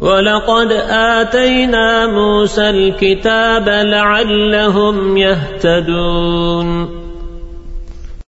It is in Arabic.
ولقد آتينا موسى الكتاب لعلهم يهتدون